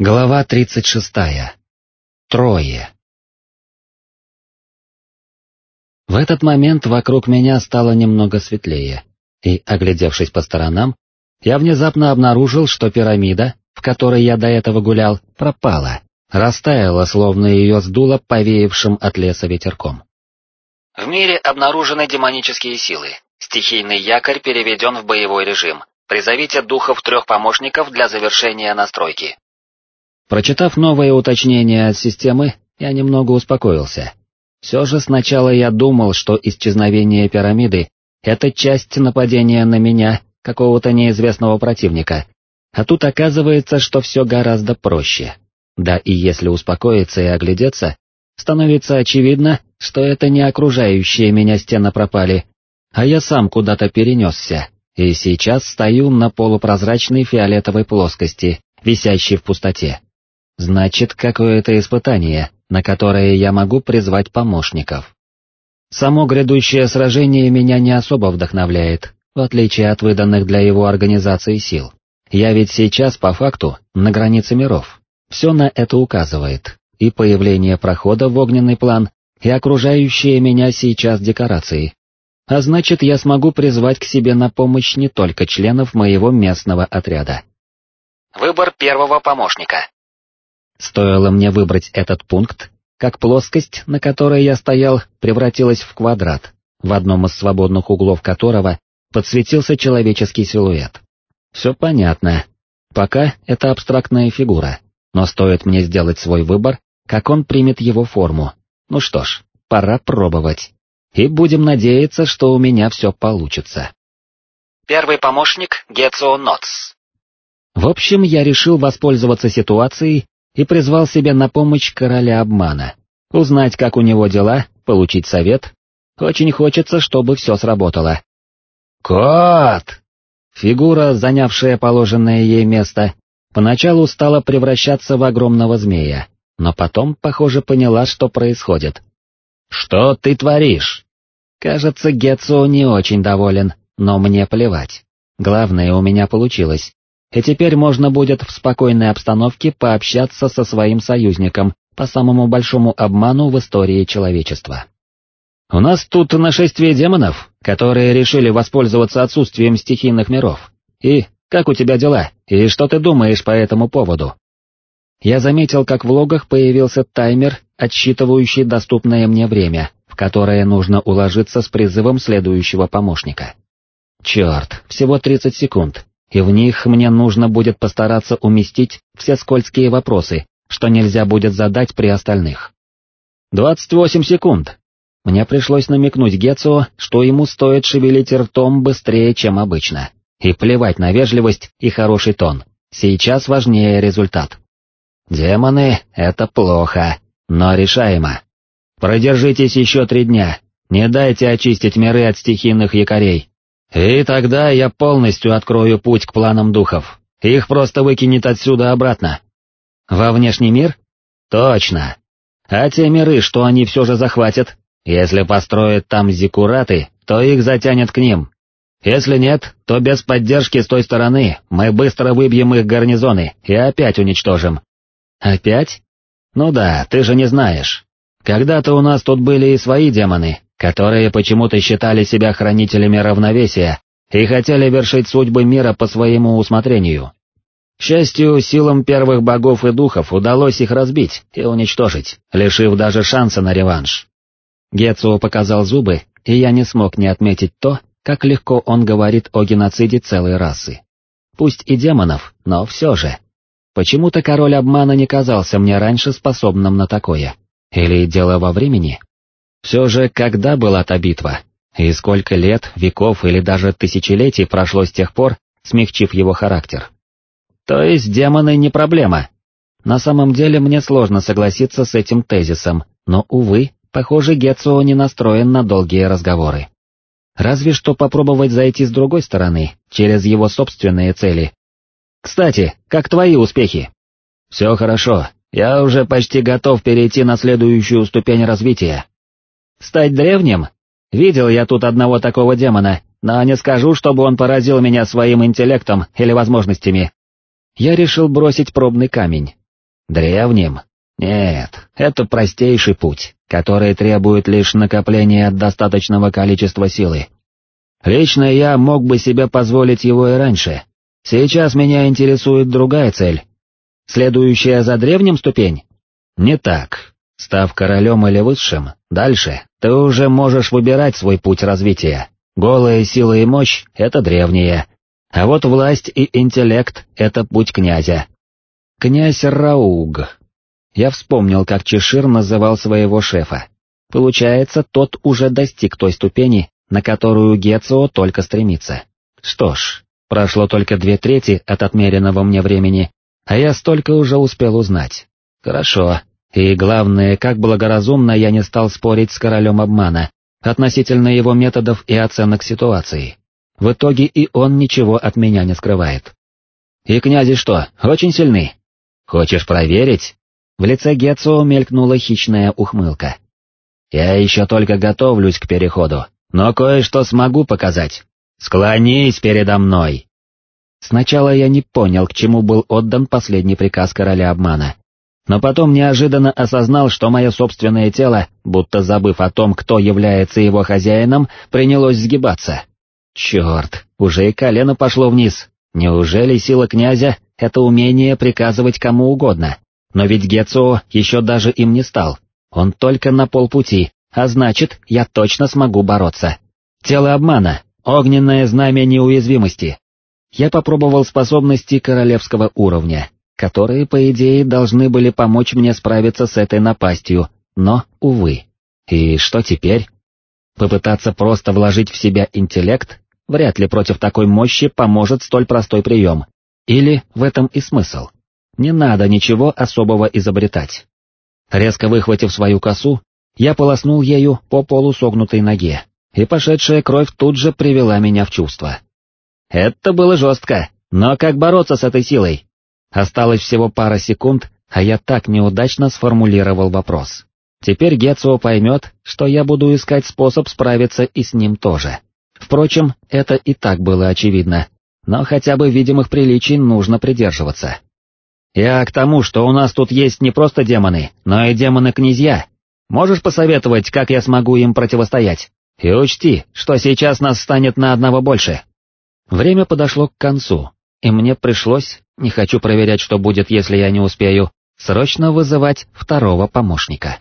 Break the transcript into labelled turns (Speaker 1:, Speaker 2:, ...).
Speaker 1: Глава 36. Трое. В этот момент вокруг меня стало немного светлее, и, оглядевшись по сторонам, я внезапно обнаружил, что пирамида, в которой я до этого гулял, пропала, растаяла, словно ее сдуло повеявшим от леса ветерком.
Speaker 2: В мире обнаружены демонические силы. Стихийный якорь переведен в боевой режим. Призовите духов трех помощников для завершения настройки.
Speaker 1: Прочитав новое уточнение от системы, я немного успокоился. Все же сначала я думал, что исчезновение пирамиды — это часть нападения на меня, какого-то неизвестного противника, а тут оказывается, что все гораздо проще. Да и если успокоиться и оглядеться, становится очевидно, что это не окружающие меня стены пропали, а я сам куда-то перенесся, и сейчас стою на полупрозрачной фиолетовой плоскости, висящей в пустоте. Значит, какое-то испытание, на которое я могу призвать помощников. Само грядущее сражение меня не особо вдохновляет, в отличие от выданных для его организации сил. Я ведь сейчас, по факту, на границе миров. Все на это указывает, и появление прохода в огненный план, и окружающие меня сейчас декорации. А значит, я смогу призвать к себе на помощь не только членов моего местного отряда.
Speaker 2: Выбор первого помощника.
Speaker 1: Стоило мне выбрать этот пункт, как плоскость, на которой я стоял, превратилась в квадрат, в одном из свободных углов которого подсветился человеческий силуэт. Все понятно. Пока это абстрактная фигура, но стоит мне сделать свой выбор, как он примет его форму. Ну что ж, пора пробовать. И будем надеяться, что у меня все получится.
Speaker 2: Первый помощник Гецио Нотс.
Speaker 1: В общем, я решил воспользоваться ситуацией и призвал себе на помощь короля обмана. Узнать, как у него дела, получить совет. Очень хочется, чтобы все сработало. «Кот!» Фигура, занявшая положенное ей место, поначалу стала превращаться в огромного змея, но потом, похоже, поняла, что происходит. «Что ты творишь?» Кажется, Гетсо не очень доволен, но мне плевать. Главное, у меня получилось и теперь можно будет в спокойной обстановке пообщаться со своим союзником по самому большому обману в истории человечества. У нас тут нашествие демонов, которые решили воспользоваться отсутствием стихийных миров. И как у тебя дела, и что ты думаешь по этому поводу? Я заметил, как в логах появился таймер, отсчитывающий доступное мне время, в которое нужно уложиться с призывом следующего помощника. Черт, всего 30 секунд, и в них мне нужно будет постараться уместить все скользкие вопросы, что нельзя будет задать при остальных. 28 секунд. Мне пришлось намекнуть Гетсо, что ему стоит шевелить ртом быстрее, чем обычно. И плевать на вежливость и хороший тон. Сейчас важнее результат. Демоны — это плохо, но решаемо. Продержитесь еще три дня, не дайте очистить миры от стихийных якорей, и тогда я полностью открою путь к планам духов. Их просто выкинет отсюда обратно. Во внешний мир? Точно. А те миры, что они все же захватят, если построят там зиккураты, то их затянет к ним. Если нет, то без поддержки с той стороны мы быстро выбьем их гарнизоны и опять уничтожим. Опять? Ну да, ты же не знаешь. Когда-то у нас тут были и свои демоны, которые почему-то считали себя хранителями равновесия и хотели вершить судьбы мира по своему усмотрению. К счастью, силам первых богов и духов удалось их разбить и уничтожить, лишив даже шанса на реванш. Гецу показал зубы, и я не смог не отметить то, как легко он говорит о геноциде целой расы. Пусть и демонов, но все же. Почему-то король обмана не казался мне раньше способным на такое. Или дело во времени? Все же, когда была та битва? И сколько лет, веков или даже тысячелетий прошло с тех пор, смягчив его характер? То есть демоны не проблема. На самом деле мне сложно согласиться с этим тезисом, но, увы, похоже, Гетсуо не настроен на долгие разговоры. Разве что попробовать зайти с другой стороны, через его собственные цели. Кстати, как твои успехи? Все хорошо, я уже почти готов перейти на следующую ступень развития. Стать древним? Видел я тут одного такого демона, но не скажу, чтобы он поразил меня своим интеллектом или возможностями. Я решил бросить пробный камень, Древним? Нет, это простейший путь, который требует лишь накопления достаточного количества силы. Лично я мог бы себе позволить его и раньше. Сейчас меня интересует другая цель. Следующая за древним ступень? Не так. Став королем или высшим, дальше ты уже можешь выбирать свой путь развития. Голая сила и мощь — это древние, а вот власть и интеллект — это путь князя. Князь Рауг. Я вспомнил, как Чешир называл своего шефа. Получается, тот уже достиг той ступени, на которую Гецио только стремится. Что ж, прошло только две трети от отмеренного мне времени, а я столько уже успел узнать. Хорошо, и главное, как благоразумно я не стал спорить с королем обмана относительно его методов и оценок ситуации. В итоге и он ничего от меня не скрывает. И князи что, очень сильны? Хочешь проверить? В лице Гетсо мелькнула хищная ухмылка. Я еще только готовлюсь к переходу, но кое-что смогу показать. Склонись передо мной. Сначала я не понял, к чему был отдан последний приказ короля обмана. Но потом неожиданно осознал, что мое собственное тело, будто забыв о том, кто является его хозяином, принялось сгибаться. Черт, уже и колено пошло вниз. Неужели сила князя — это умение приказывать кому угодно? Но ведь Гецо еще даже им не стал. Он только на полпути, а значит, я точно смогу бороться. Тело обмана, огненное знамя неуязвимости. Я попробовал способности королевского уровня, которые, по идее, должны были помочь мне справиться с этой напастью, но, увы. И что теперь? Попытаться просто вложить в себя интеллект Вряд ли против такой мощи поможет столь простой прием. Или в этом и смысл. Не надо ничего особого изобретать. Резко выхватив свою косу, я полоснул ею по полусогнутой ноге, и пошедшая кровь тут же привела меня в чувство. Это было жестко, но как бороться с этой силой? Осталось всего пара секунд, а я так неудачно сформулировал вопрос. Теперь Гетсуо поймет, что я буду искать способ справиться и с ним тоже. Впрочем, это и так было очевидно, но хотя бы видимых приличий нужно придерживаться. Я к тому, что у нас тут есть не просто демоны, но и демоны-князья. Можешь посоветовать, как я смогу им противостоять? И учти, что сейчас нас станет на одного больше. Время подошло к концу, и мне пришлось, не хочу проверять, что будет, если я не успею, срочно вызывать второго помощника.